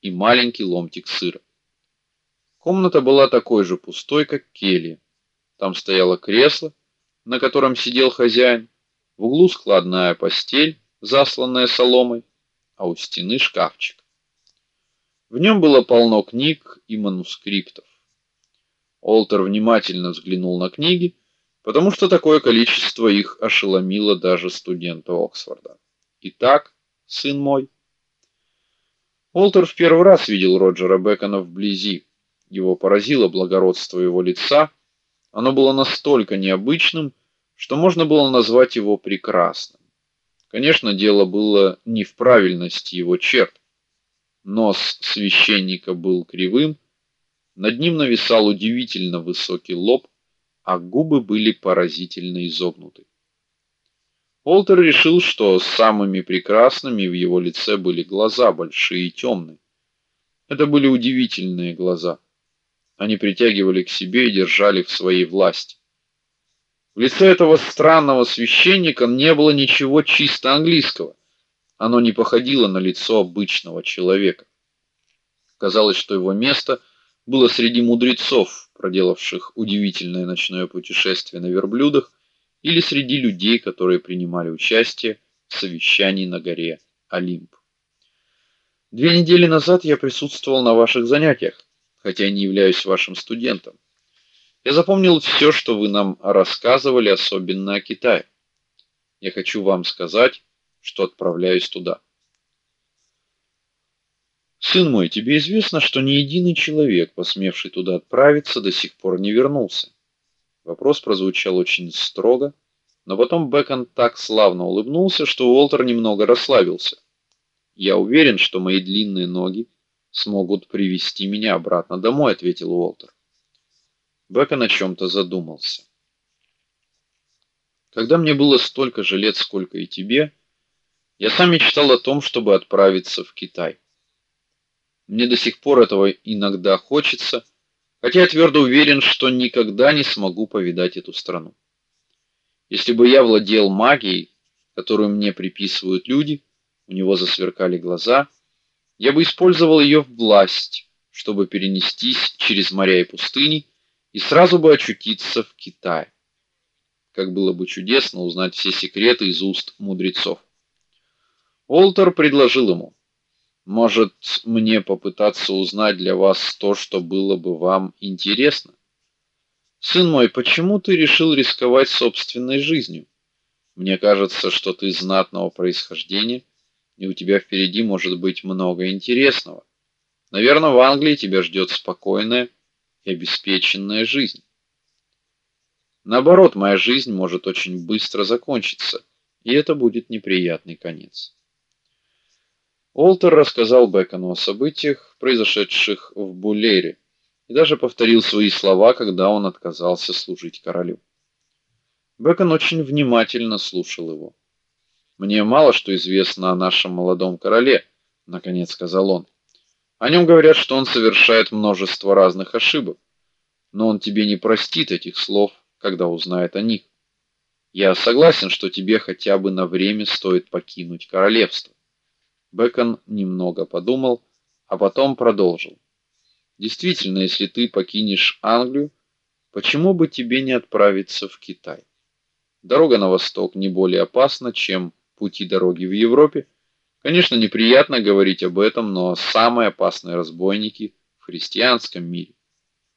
и маленький ломтик сыра. Комната была такой же пустой, как келья. Там стояло кресло, на котором сидел хозяин, в углу складная постель, засланная соломой, а у стены шкафчик. В нем было полно книг и манускриптов. Олтер внимательно взглянул на книги, потому что такое количество их ошеломило даже студента Оксфорда. Итак, сын мой, Олтер в первый раз видел Роджера Бекона вблизи. Его поразило благородство его лица. Оно было настолько необычным, что можно было назвать его прекрасным. Конечно, дело было не в правильности его черт. Нос священника был кривым, над ним нависал удивительно высокий лоб, а губы были поразительно изогнуты. Олтер решил, что самыми прекрасными в его лице были глаза, большие и темные. Это были удивительные глаза. Они притягивали к себе и держали в своей власти. В лице этого странного священника не было ничего чисто английского. Оно не походило на лицо обычного человека. Казалось, что его место было среди мудрецов, проделавших удивительное ночное путешествие на верблюдах, или среди людей, которые принимали участие в совещании на горе Олимп. Две недели назад я присутствовал на ваших занятиях, хотя не являюсь вашим студентом. Я запомнил все, что вы нам рассказывали, особенно о Китае. Я хочу вам сказать, что отправляюсь туда. Сын мой, тебе известно, что ни единый человек, посмевший туда отправиться, до сих пор не вернулся. Вопрос прозвучал очень строго, но потом Бэкон так славно улыбнулся, что Уолтер немного расслабился. Я уверен, что мои длинные ноги смогут привести меня обратно домой, ответил Уолтер. Бэкон о чем то задумался. Когда мне было столько же лет, сколько и тебе, я сам мечтал о том, чтобы отправиться в Китай. Мне до сих пор этого иногда хочется, хотя я твердо уверен, что никогда не смогу повидать эту страну. Если бы я владел магией, которую мне приписывают люди, у него засверкали глаза, я бы использовал ее в власть, чтобы перенестись через моря и пустыни и сразу бы очутиться в Китае. Как было бы чудесно узнать все секреты из уст мудрецов. Олтер предложил ему: может, мне попытаться узнать для вас то, что было бы вам интересно? Сын мой, почему ты решил рисковать собственной жизнью? Мне кажется, что ты знатного происхождения, и у тебя впереди может быть много интересного. Наверное, в Англии тебя ждет спокойная и обеспеченная жизнь. Наоборот, моя жизнь может очень быстро закончиться, и это будет неприятный конец. Олтер рассказал Бекону о событиях, произошедших в Булере, и даже повторил свои слова, когда он отказался служить королю. Бекон очень внимательно слушал его. Мне мало что известно о нашем молодом короле, наконец сказал он. О нем говорят, что он совершает множество разных ошибок, но он тебе не простит этих слов, когда узнает о них. Я согласен, что тебе хотя бы на время стоит покинуть королевство. Бэкон немного подумал, а потом продолжил. Действительно, если ты покинешь Англию, почему бы тебе не отправиться в Китай? Дорога на восток не более опасна, чем пути дороги в Европе. Конечно, неприятно говорить об этом, но самые опасные разбойники в христианском мире.